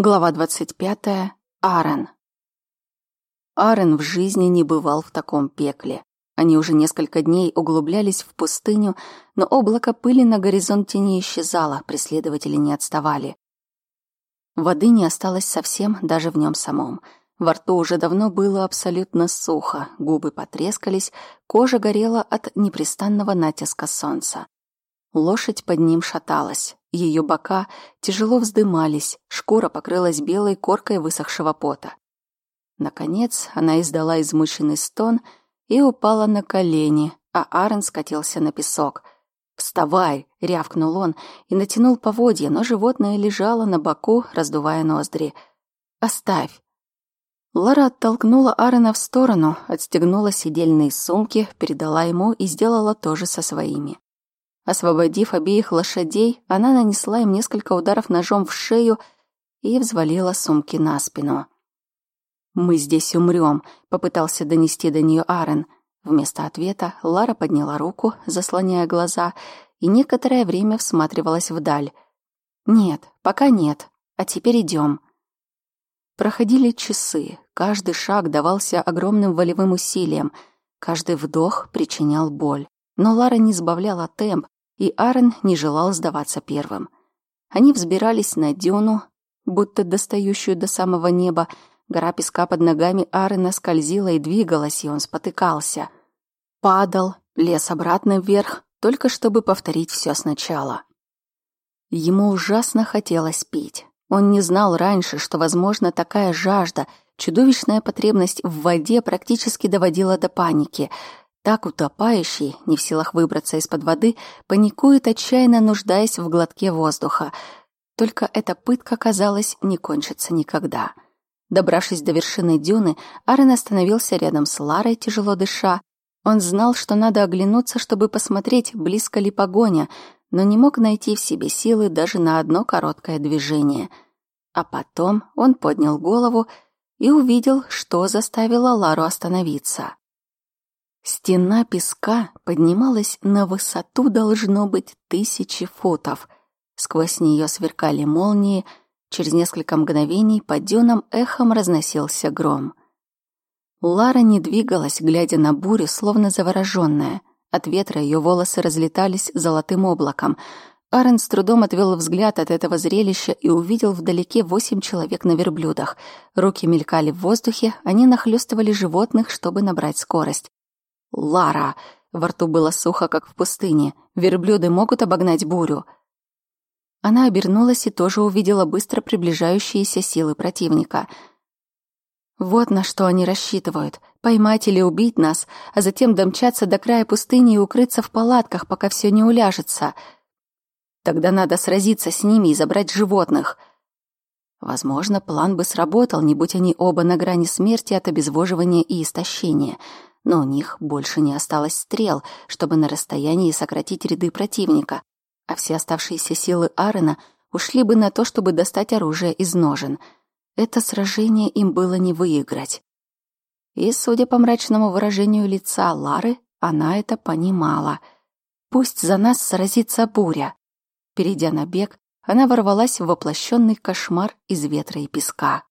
Глава 25. Арен. Арен в жизни не бывал в таком пекле. Они уже несколько дней углублялись в пустыню, но облако пыли на горизонте не исчезало, преследователи не отставали. Воды не осталось совсем даже в нем самом. Во рту уже давно было абсолютно сухо, губы потрескались, кожа горела от непрестанного натиска солнца. Лошадь под ним шаталась. Ее бока тяжело вздымались, шкура покрылась белой коркой высохшего пота. Наконец она издала измученный стон и упала на колени, а Аарон скатился на песок. «Вставай!» — рявкнул он и натянул поводья, но животное лежало на боку, раздувая ноздри. «Оставь!» Лара оттолкнула Аарона в сторону, отстегнула сидельные сумки, передала ему и сделала то же со своими. Освободив обеих лошадей, она нанесла им несколько ударов ножом в шею и взвалила сумки на спину. «Мы здесь умрем», — попытался донести до нее Арен. Вместо ответа Лара подняла руку, заслоняя глаза, и некоторое время всматривалась вдаль. «Нет, пока нет. А теперь идем. Проходили часы. Каждый шаг давался огромным волевым усилием. Каждый вдох причинял боль. Но Лара не сбавляла темп, и Аарон не желал сдаваться первым. Они взбирались на дюну, будто достающую до самого неба. Гора песка под ногами Аарона скользила и двигалась, и он спотыкался. Падал, лез обратно вверх, только чтобы повторить все сначала. Ему ужасно хотелось пить. Он не знал раньше, что, возможно, такая жажда, чудовищная потребность в воде практически доводила до паники — так утопающий, не в силах выбраться из-под воды, паникует, отчаянно нуждаясь в глотке воздуха. Только эта пытка, казалось, не кончится никогда. Добравшись до вершины дюны, Арен остановился рядом с Ларой, тяжело дыша. Он знал, что надо оглянуться, чтобы посмотреть, близко ли погоня, но не мог найти в себе силы даже на одно короткое движение. А потом он поднял голову и увидел, что заставило Лару остановиться. Стена песка поднималась на высоту, должно быть, тысячи футов. Сквозь нее сверкали молнии, через несколько мгновений по дюнам эхом разносился гром. Лара не двигалась, глядя на бурю, словно завороженная. От ветра ее волосы разлетались золотым облаком. Арен с трудом отвел взгляд от этого зрелища и увидел вдалеке восемь человек на верблюдах. Руки мелькали в воздухе, они нахлёстывали животных, чтобы набрать скорость. Лара! Во рту было сухо, как в пустыне. Верблюды могут обогнать бурю. Она обернулась и тоже увидела быстро приближающиеся силы противника. Вот на что они рассчитывают. Поймать или убить нас, а затем домчаться до края пустыни и укрыться в палатках, пока все не уляжется. Тогда надо сразиться с ними и забрать животных. Возможно, план бы сработал, не будь они оба на грани смерти от обезвоживания и истощения — но у них больше не осталось стрел, чтобы на расстоянии сократить ряды противника, а все оставшиеся силы Аарона ушли бы на то, чтобы достать оружие из ножен. Это сражение им было не выиграть. И, судя по мрачному выражению лица Лары, она это понимала. «Пусть за нас сразится буря». Перейдя на бег, она ворвалась в воплощенный кошмар из ветра и песка.